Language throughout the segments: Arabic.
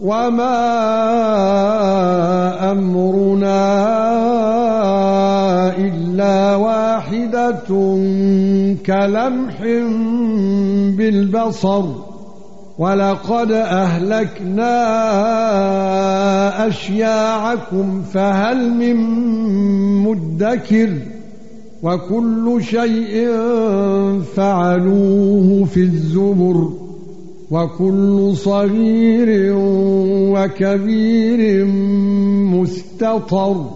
وما أمرنا إلا واحدة كلمح بالبصر ولقد أهلكنا أشياعكم فهل من مدكر وكل شيء فعلوه في الزبر وكل صغير وكبير مستطر.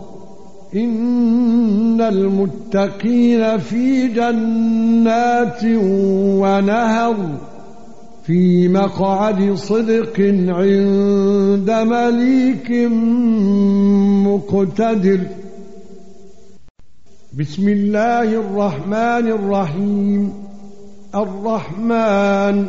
إن المتقين في جنات ونهر في مقعد صدق عند مليك مقتدر. بسم الله الرحمن الرحيم. الرحمن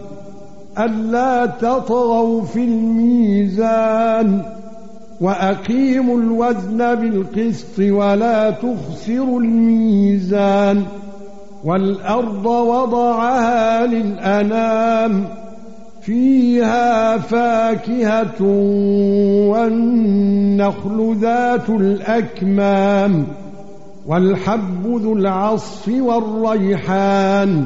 ألا تطغوا في الميزان وأقيموا الوزن بالقسط ولا تخسروا الميزان والأرض وضعها للأنام فيها فاكهة والنخل ذات الأكمام والحب ذو العصف والريحان